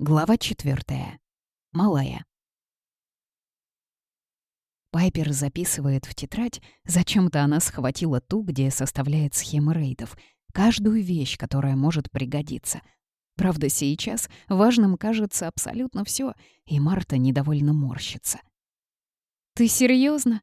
Глава четвертая. Малая. Пайпер записывает в тетрадь, зачем-то она схватила ту, где составляет схемы рейдов, каждую вещь, которая может пригодиться. Правда, сейчас важным кажется абсолютно все, и Марта недовольно морщится. «Ты серьезно?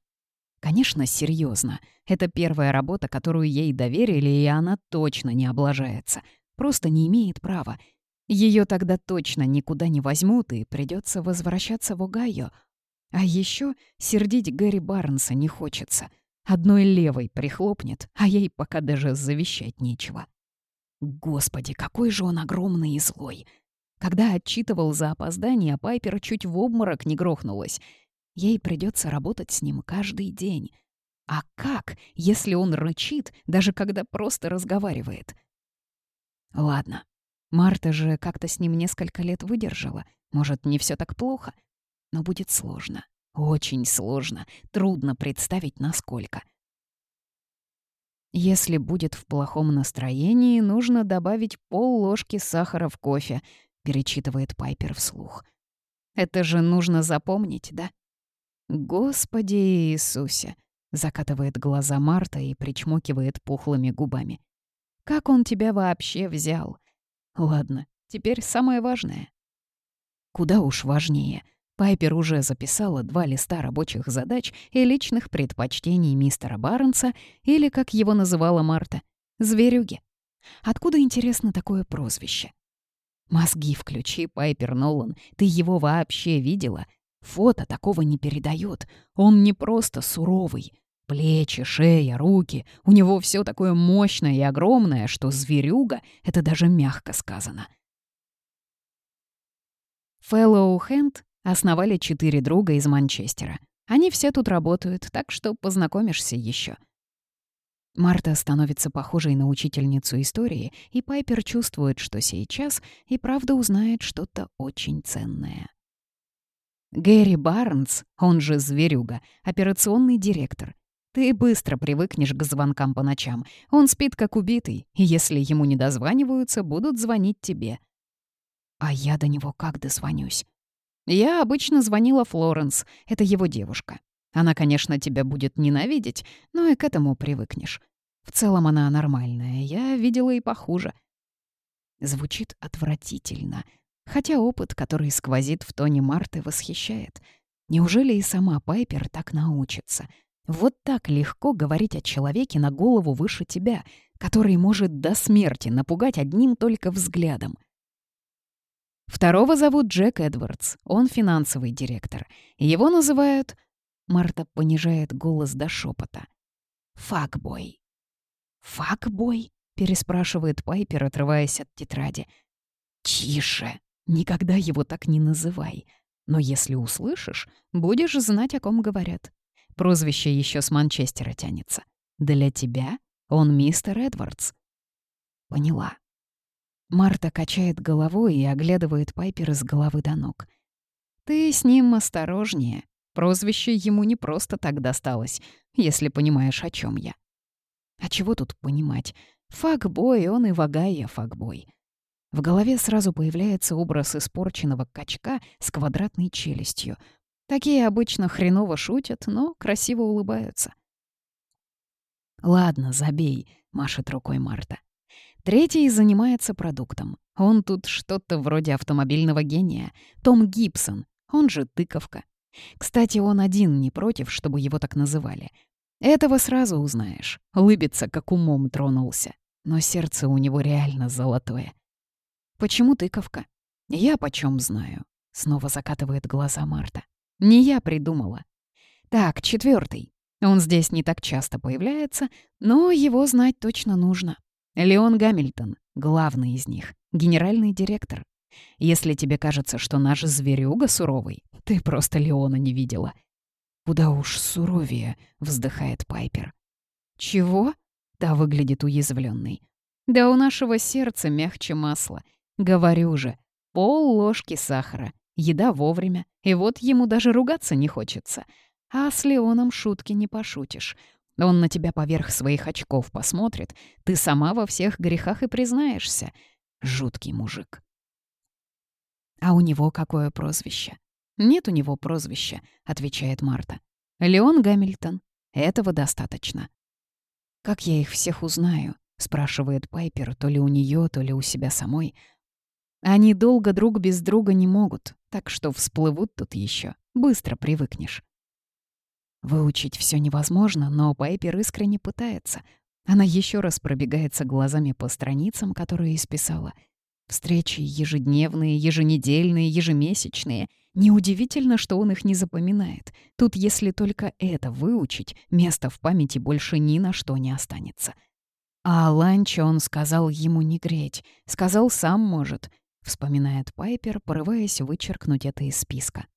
Конечно, серьезно. Это первая работа, которую ей доверили, и она точно не облажается. Просто не имеет права — ее тогда точно никуда не возьмут, и придется возвращаться в Огайо. А еще сердить Гэри Барнса не хочется. Одной левой прихлопнет, а ей пока даже завещать нечего. Господи, какой же он огромный и злой. Когда отчитывал за опоздание, Пайпер чуть в обморок не грохнулась. Ей придется работать с ним каждый день. А как, если он рычит, даже когда просто разговаривает? Ладно, Марта же как-то с ним несколько лет выдержала. Может, не все так плохо? Но будет сложно. Очень сложно. Трудно представить, насколько. Если будет в плохом настроении, нужно добавить пол ложки сахара в кофе, перечитывает Пайпер вслух. Это же нужно запомнить, да? Господи Иисусе! Закатывает глаза Марта и причмокивает пухлыми губами. Как он тебя вообще взял? Ладно, теперь самое важное. Куда уж важнее. Пайпер уже записала два листа рабочих задач и личных предпочтений мистера Барнса, или, как его называла Марта, «зверюги». Откуда, интересно, такое прозвище? Мозги включи, Пайпер Нолан, ты его вообще видела? Фото такого не передает. Он не просто суровый, Плечи, шея, руки. У него все такое мощное и огромное, что зверюга — это даже мягко сказано. Фэллоу Хэнд основали четыре друга из Манчестера. Они все тут работают, так что познакомишься еще. Марта становится похожей на учительницу истории, и Пайпер чувствует, что сейчас и правда узнает что-то очень ценное. Гэри Барнс, он же Зверюга, операционный директор, ты быстро привыкнешь к звонкам по ночам. Он спит как убитый, и если ему не дозваниваются, будут звонить тебе. А я до него как дозвонюсь? Я обычно звонила Флоренс, это его девушка. Она, конечно, тебя будет ненавидеть, но и к этому привыкнешь. В целом она нормальная, я видела и похуже. Звучит отвратительно, хотя опыт, который сквозит в тоне Марты, восхищает. Неужели и сама Пайпер так научится — вот так легко говорить о человеке на голову выше тебя, который может до смерти напугать одним только взглядом. Второго зовут Джек Эдвардс, он финансовый директор. Его называют... Марта понижает голос до шепота. «Факбой». «Факбой?» — переспрашивает Пайпер, отрываясь от тетради. «Тише! Никогда его так не называй. Но если услышишь, будешь знать, о ком говорят. Прозвище еще с Манчестера тянется. Для тебя он мистер Эдвардс. Поняла. Марта качает головой и оглядывает Пайпер с головы до ног. Ты с ним осторожнее. Прозвище ему не просто так досталось, если понимаешь, о чем я. А чего тут понимать? Факбой, он и вагая факбой. В голове сразу появляется образ испорченного качка с квадратной челюстью, Такие обычно хреново шутят, но красиво улыбаются. «Ладно, забей», — машет рукой Марта. Третий занимается продуктом. Он тут что-то вроде автомобильного гения. Том Гибсон, он же тыковка. Кстати, он один не против, чтобы его так называли. Этого сразу узнаешь. Улыбится, как умом тронулся. Но сердце у него реально золотое. Почему тыковка? Я почем знаю. Снова закатывает глаза Марта. Не я придумала. Так, четвертый. Он здесь не так часто появляется, но его знать точно нужно. Леон Гамильтон, главный из них, генеральный директор. Если тебе кажется, что наш зверюга суровый, ты просто Леона не видела. «Куда уж суровее», — вздыхает Пайпер. «Чего?» — та выглядит уязвленной. «Да у нашего сердца мягче масла. Говорю же, пол ложки сахара, Еда вовремя, и вот ему даже ругаться не хочется. А с Леоном шутки не пошутишь. Он на тебя поверх своих очков посмотрит, ты сама во всех грехах и признаешься. Жуткий мужик. «А у него какое прозвище?» «Нет у него прозвища», — отвечает Марта. «Леон Гамильтон. Этого достаточно». «Как я их всех узнаю?» — спрашивает Пайпер, то ли у нее, то ли у себя самой. «Они долго друг без друга не могут, так что всплывут тут еще. Быстро привыкнешь». Выучить все невозможно, но Пайпер искренне пытается. Она еще раз пробегается глазами по страницам, которые исписала. Встречи ежедневные, еженедельные, ежемесячные. Неудивительно, что он их не запоминает. Тут, если только это выучить, места в памяти больше ни на что не останется. А ланча он сказал ему не греть. Сказал, сам может, — вспоминает Пайпер, порываясь вычеркнуть это из списка.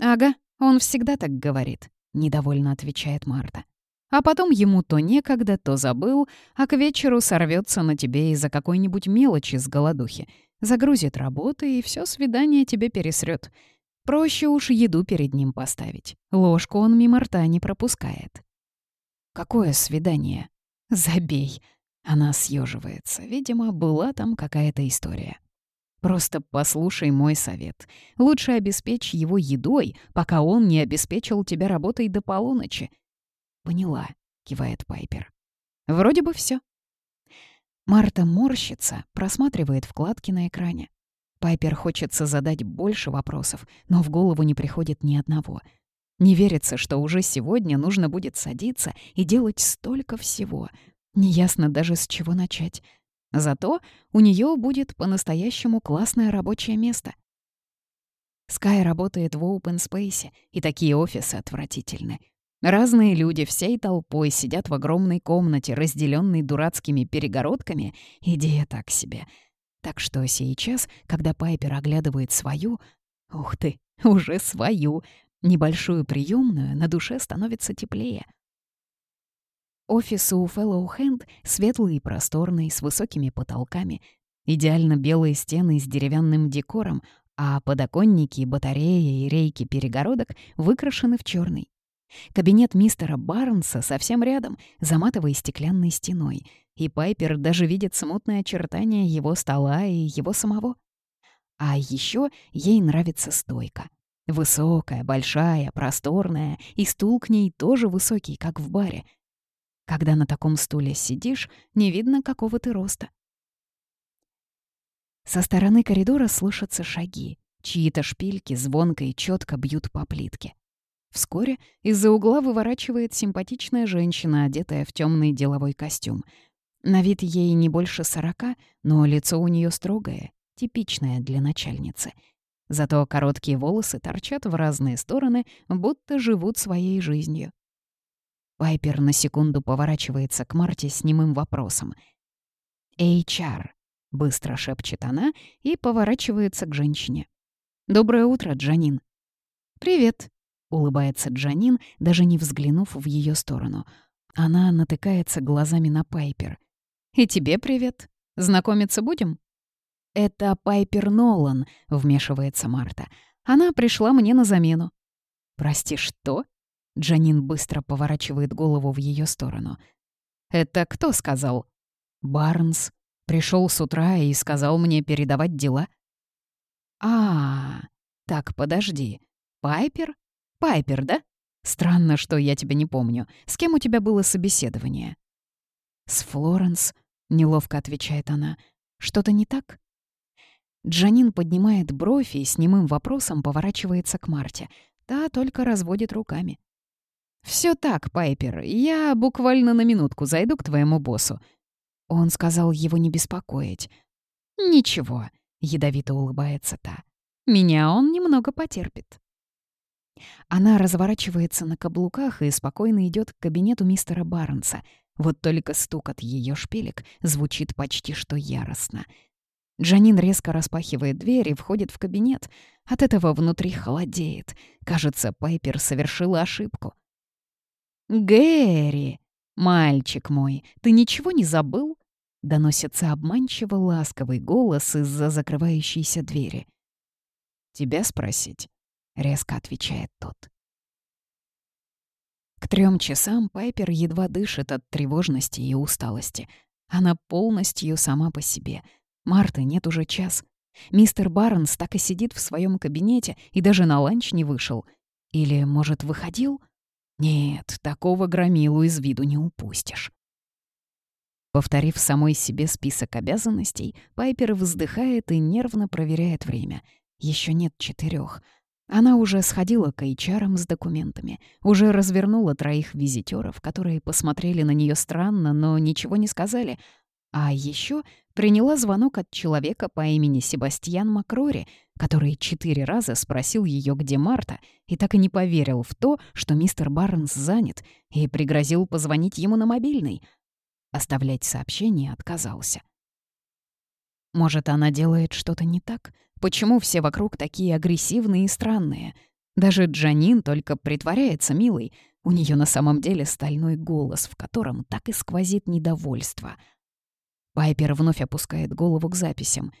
«Ага, он всегда так говорит», — недовольно отвечает Марта. А потом ему то некогда, то забыл, а к вечеру сорвется на тебе из-за какой-нибудь мелочи с голодухи. Загрузит работы, и все свидание тебе пересрет. Проще уж еду перед ним поставить. Ложку он мимо рта не пропускает. «Какое свидание?» «Забей!» Она съеживается. Видимо, была там какая-то история. Просто послушай мой совет. Лучше обеспечь его едой, пока он не обеспечил тебя работой до полуночи. «Поняла», — кивает Пайпер. «Вроде бы все. Марта морщится, просматривает вкладки на экране. Пайпер хочется задать больше вопросов, но в голову не приходит ни одного. Не верится, что уже сегодня нужно будет садиться и делать столько всего. Неясно даже с чего начать. Зато у нее будет по-настоящему классное рабочее место. Скай работает в open space, и такие офисы отвратительны. Разные люди всей толпой сидят в огромной комнате, разделенной дурацкими перегородками. Идея так себе. Так что сейчас, когда Пайпер оглядывает свою... Ух ты, уже свою! Небольшую приемную на душе становится теплее. Офисы у Fellow Hand светлые и просторные, с высокими потолками, идеально белые стены с деревянным декором, а подоконники, батареи и рейки перегородок выкрашены в черный. Кабинет мистера Барнса совсем рядом, за матовой стеклянной стеной, и Пайпер даже видит смутные очертания его стола и его самого. А еще ей нравится стойка. Высокая, большая, просторная, и стул к ней тоже высокий, как в баре. Когда на таком стуле сидишь, не видно, какого ты роста. Со стороны коридора слышатся шаги. Чьи-то шпильки звонко и четко бьют по плитке. Вскоре из-за угла выворачивает симпатичная женщина, одетая в темный деловой костюм. На вид ей не больше сорока, но лицо у нее строгое, типичное для начальницы. Зато короткие волосы торчат в разные стороны, будто живут своей жизнью. Пайпер на секунду поворачивается к Марте с немым вопросом. «HR», — быстро шепчет она и поворачивается к женщине. «Доброе утро, Джанин». «Привет», — улыбается Джанин, даже не взглянув в ее сторону. Она натыкается глазами на Пайпер. «И тебе привет. Знакомиться будем?» «Это Пайпер Нолан», — вмешивается Марта. «Она пришла мне на замену». «Прости, что?» Джанин быстро поворачивает голову в ее сторону. «Это кто сказал?» «Барнс. Пришел с утра и сказал мне передавать дела». «А, так, подожди. Пайпер? Пайпер, да? Странно, что я тебя не помню. С кем у тебя было собеседование?» «С Флоренс», — неловко отвечает она. «Что-то не так?» Джанин поднимает бровь и с немым вопросом поворачивается к Марте. Та только разводит руками. Все так, Пайпер. Я буквально на минутку зайду к твоему боссу». Он сказал его не беспокоить. «Ничего», — ядовито улыбается та. «Меня он немного потерпит». Она разворачивается на каблуках и спокойно идет к кабинету мистера Барнса. Вот только стук от ее шпилек звучит почти что яростно. Джанин резко распахивает дверь и входит в кабинет. От этого внутри холодеет. Кажется, Пайпер совершила ошибку. «Гэри! Мальчик мой, ты ничего не забыл?» Доносится обманчиво ласковый голос из-за закрывающейся двери. «Тебя спросить?» — резко отвечает тот. К трем часам Пайпер едва дышит от тревожности и усталости. Она полностью сама по себе. Марты нет уже час. Мистер Барнс так и сидит в своем кабинете и даже на ланч не вышел. Или, может, выходил? Нет, такого громилу из виду не упустишь. Повторив самой себе список обязанностей, Пайпер вздыхает и нервно проверяет время. Еще нет четырех. Она уже сходила к HR с документами, уже развернула троих визитеров, которые посмотрели на нее странно, но ничего не сказали. А еще приняла звонок от человека по имени Себастьян Макрори, который четыре раза спросил ее, где Марта, и так и не поверил в то, что мистер Барнс занят, и пригрозил позвонить ему на мобильный — Оставлять сообщение отказался. Может, она делает что-то не так? Почему все вокруг такие агрессивные и странные? Даже Джанин только притворяется милой. У нее на самом деле стальной голос, в котором так и сквозит недовольство. Пайпер вновь опускает голову к записям.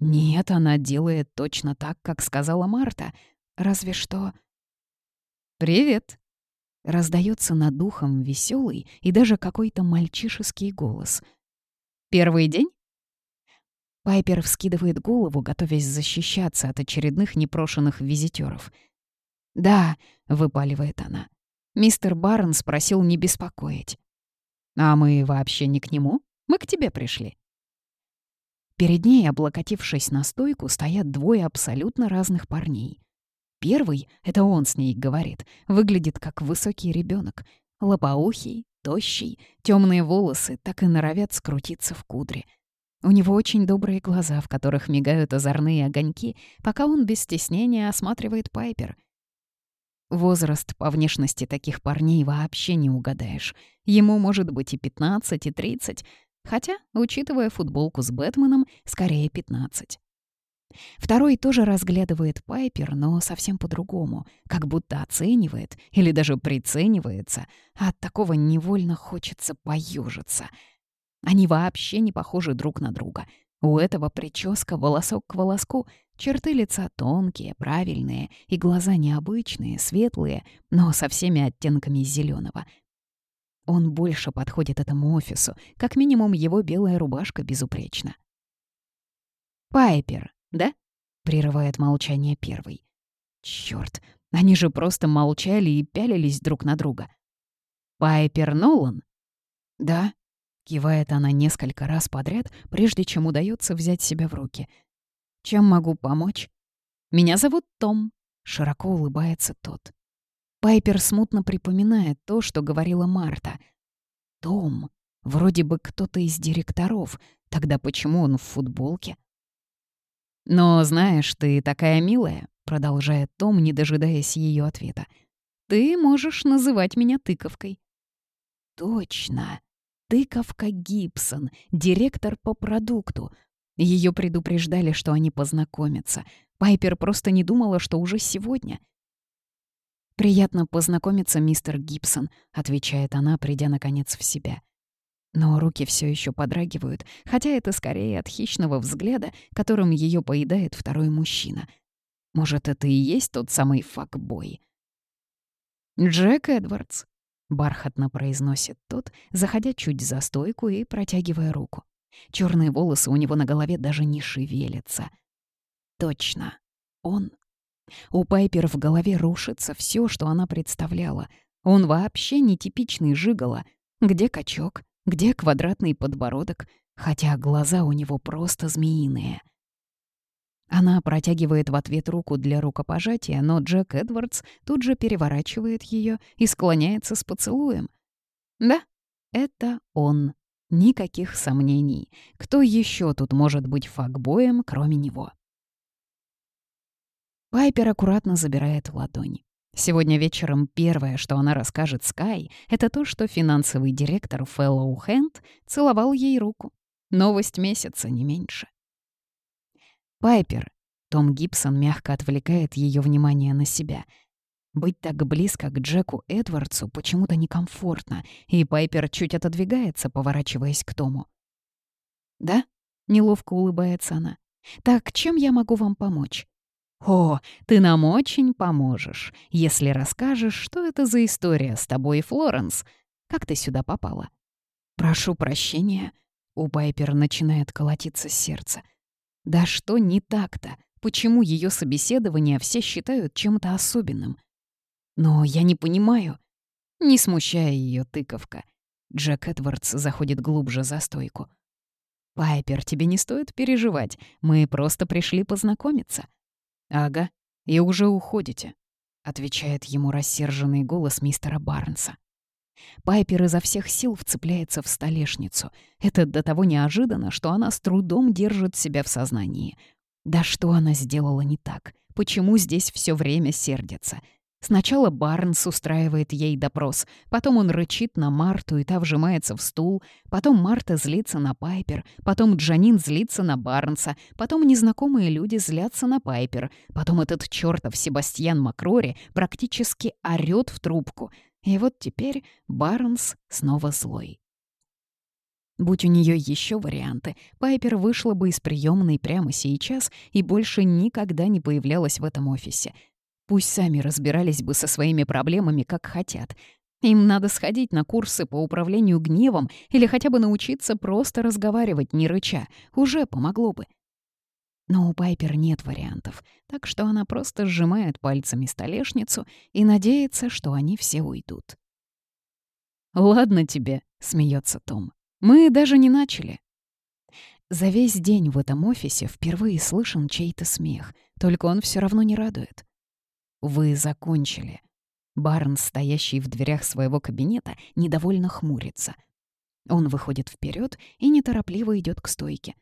Нет, она делает точно так, как сказала Марта. Разве что... «Привет», Раздается над духом веселый и даже какой-то мальчишеский голос. «Первый день?» Пайпер вскидывает голову, готовясь защищаться от очередных непрошенных визитеров. «Да», — выпаливает она. Мистер Барн спросил не беспокоить. «А мы вообще не к нему? Мы к тебе пришли». Перед ней, облокотившись на стойку, стоят двое абсолютно разных парней. Первый, это он с ней говорит, выглядит как высокий ребенок, лопоухий, тощий, темные волосы так и норовят скрутиться в кудре. У него очень добрые глаза, в которых мигают озорные огоньки, пока он без стеснения осматривает Пайпер. Возраст по внешности таких парней вообще не угадаешь. Ему может быть и 15, и 30, хотя, учитывая футболку с Бэтменом, скорее 15. Второй тоже разглядывает Пайпер, но совсем по-другому, как будто оценивает или даже приценивается, а от такого невольно хочется поюжиться. Они вообще не похожи друг на друга. У этого прическа волосок к волоску, черты лица тонкие, правильные, и глаза необычные, светлые, но со всеми оттенками зеленого. Он больше подходит этому офису, как минимум его белая рубашка безупречна. «Пайпер», да?» — прерывает молчание первый. Чёрт, они же просто молчали и пялились друг на друга. «Пайпер Нолан?» «Да», — кивает она несколько раз подряд, прежде чем удается взять себя в руки. «Чем могу помочь?» «Меня зовут Том», — широко улыбается тот. Пайпер смутно припоминает то, что говорила Марта. «Том, вроде бы кто-то из директоров, тогда почему он в футболке?» «Но знаешь, ты такая милая», — продолжает Том, не дожидаясь ее ответа. «Ты можешь называть меня тыковкой». «Точно. Тыковка Гибсон, директор по продукту. Ее предупреждали, что они познакомятся. Пайпер просто не думала, что уже сегодня. «Приятно познакомиться, мистер Гибсон», — отвечает она, придя наконец в себя. Но руки все еще подрагивают, хотя это скорее от хищного взгляда, которым ее поедает второй мужчина. Может, это и есть тот самый факбой? «Джек Эдвардс», — бархатно произносит тот, заходя чуть за стойку и протягивая руку. Черные волосы у него на голове даже не шевелятся. Точно, он. У Пайпер в голове рушится все, что она представляла. Он вообще не типичный жигало. Где качок? Где квадратный подбородок, хотя глаза у него просто змеиные? Она протягивает в ответ руку для рукопожатия, но Джек Эдвардс тут же переворачивает ее и склоняется с поцелуем. Да, это он. Никаких сомнений. Кто еще тут может быть факбоем, кроме него? Пайпер аккуратно забирает ладонь. Сегодня вечером первое, что она расскажет Скай, это то, что финансовый директор Фэллоу Хэнд целовал ей руку. Новость месяца, не меньше. «Пайпер», — Том Гибсон мягко отвлекает ее внимание на себя. Быть так близко к Джеку Эдвардсу почему-то некомфортно, и Пайпер чуть отодвигается, поворачиваясь к Тому. «Да?» — неловко улыбается она. «Так чем я могу вам помочь?» «О, ты нам очень поможешь, если расскажешь, что это за история с тобой и Флоренс. Как ты сюда попала?» «Прошу прощения». У Пайпер начинает колотиться сердце. Да что не так-то? Почему ее собеседование все считают чем-то особенным? Но я не понимаю. Не смущая ее тыковка. Джек Эдвардс заходит глубже за стойку. «Пайпер, тебе не стоит переживать. Мы просто пришли познакомиться». «Ага, и уже уходите», — отвечает ему рассерженный голос мистера Барнса. Пайпер изо всех сил вцепляется в столешницу. Это до того неожиданно, что она с трудом держит себя в сознании. Да что она сделала не так? Почему здесь все время сердится? Сначала Барнс устраивает ей допрос, потом он рычит на Марту, и та вжимается в стул, потом Марта злится на Пайпер, потом Джанин злится на Барнса, потом незнакомые люди злятся на Пайпер, потом этот чертов Себастьян Макрори практически орёт в трубку. И вот теперь Барнс снова злой. Будь у нее еще варианты, Пайпер вышла бы из приемной прямо сейчас и больше никогда не появлялась в этом офисе — Пусть сами разбирались бы со своими проблемами, как хотят. Им надо сходить на курсы по управлению гневом или хотя бы научиться просто разговаривать, не рыча. Уже помогло бы. Но у Пайпер нет вариантов, так что она просто сжимает пальцами столешницу и надеется, что они все уйдут. «Ладно тебе», — смеется Том. «Мы даже не начали». За весь день в этом офисе впервые слышен чей-то смех, только он все равно не радует. Вы закончили. Барнс, стоящий в дверях своего кабинета, недовольно хмурится. Он выходит вперед и неторопливо идет к стойке.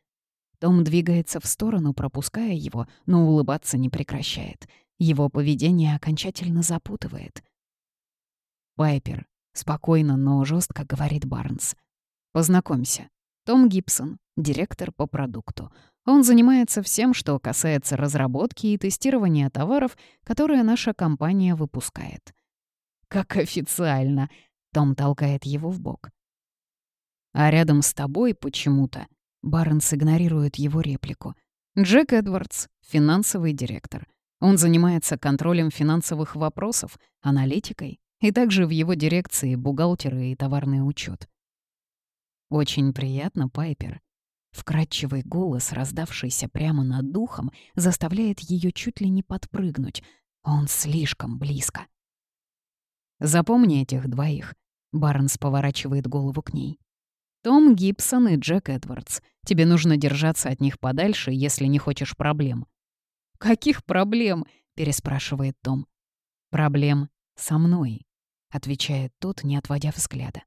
Том двигается в сторону, пропуская его, но улыбаться не прекращает. Его поведение окончательно запутывает. «Пайпер», — спокойно, но жестко говорит Барнс. «Познакомься. Том Гибсон, директор по продукту. Он занимается всем, что касается разработки и тестирования товаров, которые наша компания выпускает. «Как официально!» — Том толкает его в бок. «А рядом с тобой почему-то...» — Барнс игнорирует его реплику. «Джек Эдвардс, финансовый директор. Он занимается контролем финансовых вопросов, аналитикой, и также в его дирекции бухгалтеры и товарный учет. «Очень приятно, Пайпер», Вкрадчивый голос, раздавшийся прямо над духом, заставляет ее чуть ли не подпрыгнуть. Он слишком близко. «Запомни этих двоих», — Барнс поворачивает голову к ней. «Том Гибсон и Джек Эдвардс. Тебе нужно держаться от них подальше, если не хочешь проблем». «Каких проблем?» — переспрашивает Том. «Проблем со мной», — отвечает тот, не отводя взгляда.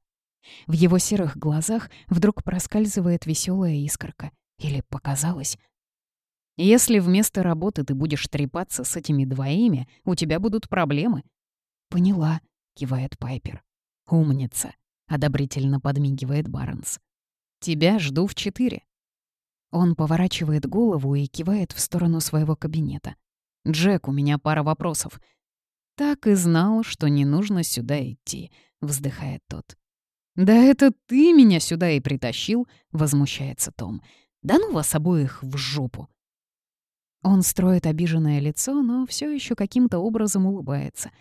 В его серых глазах вдруг проскальзывает веселая искорка. Или показалось? «Если вместо работы ты будешь трепаться с этими двоими, у тебя будут проблемы». «Поняла», — кивает Пайпер. «Умница», — одобрительно подмигивает Барнс. «Тебя жду в четыре». Он поворачивает голову и кивает в сторону своего кабинета. «Джек, у меня пара вопросов». «Так и знал, что не нужно сюда идти», — вздыхает тот. «Да это ты меня сюда и притащил», — возмущается Том. «Да ну вас обоих в жопу». Он строит обиженное лицо, но все еще каким-то образом улыбается.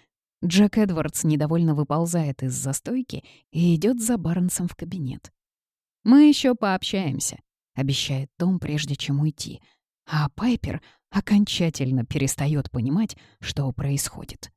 Джек Эдвардс недовольно выползает из застойки и идет за Барнсом в кабинет. «Мы еще пообщаемся», — обещает Том, прежде чем уйти. А Пайпер окончательно перестает понимать, что происходит.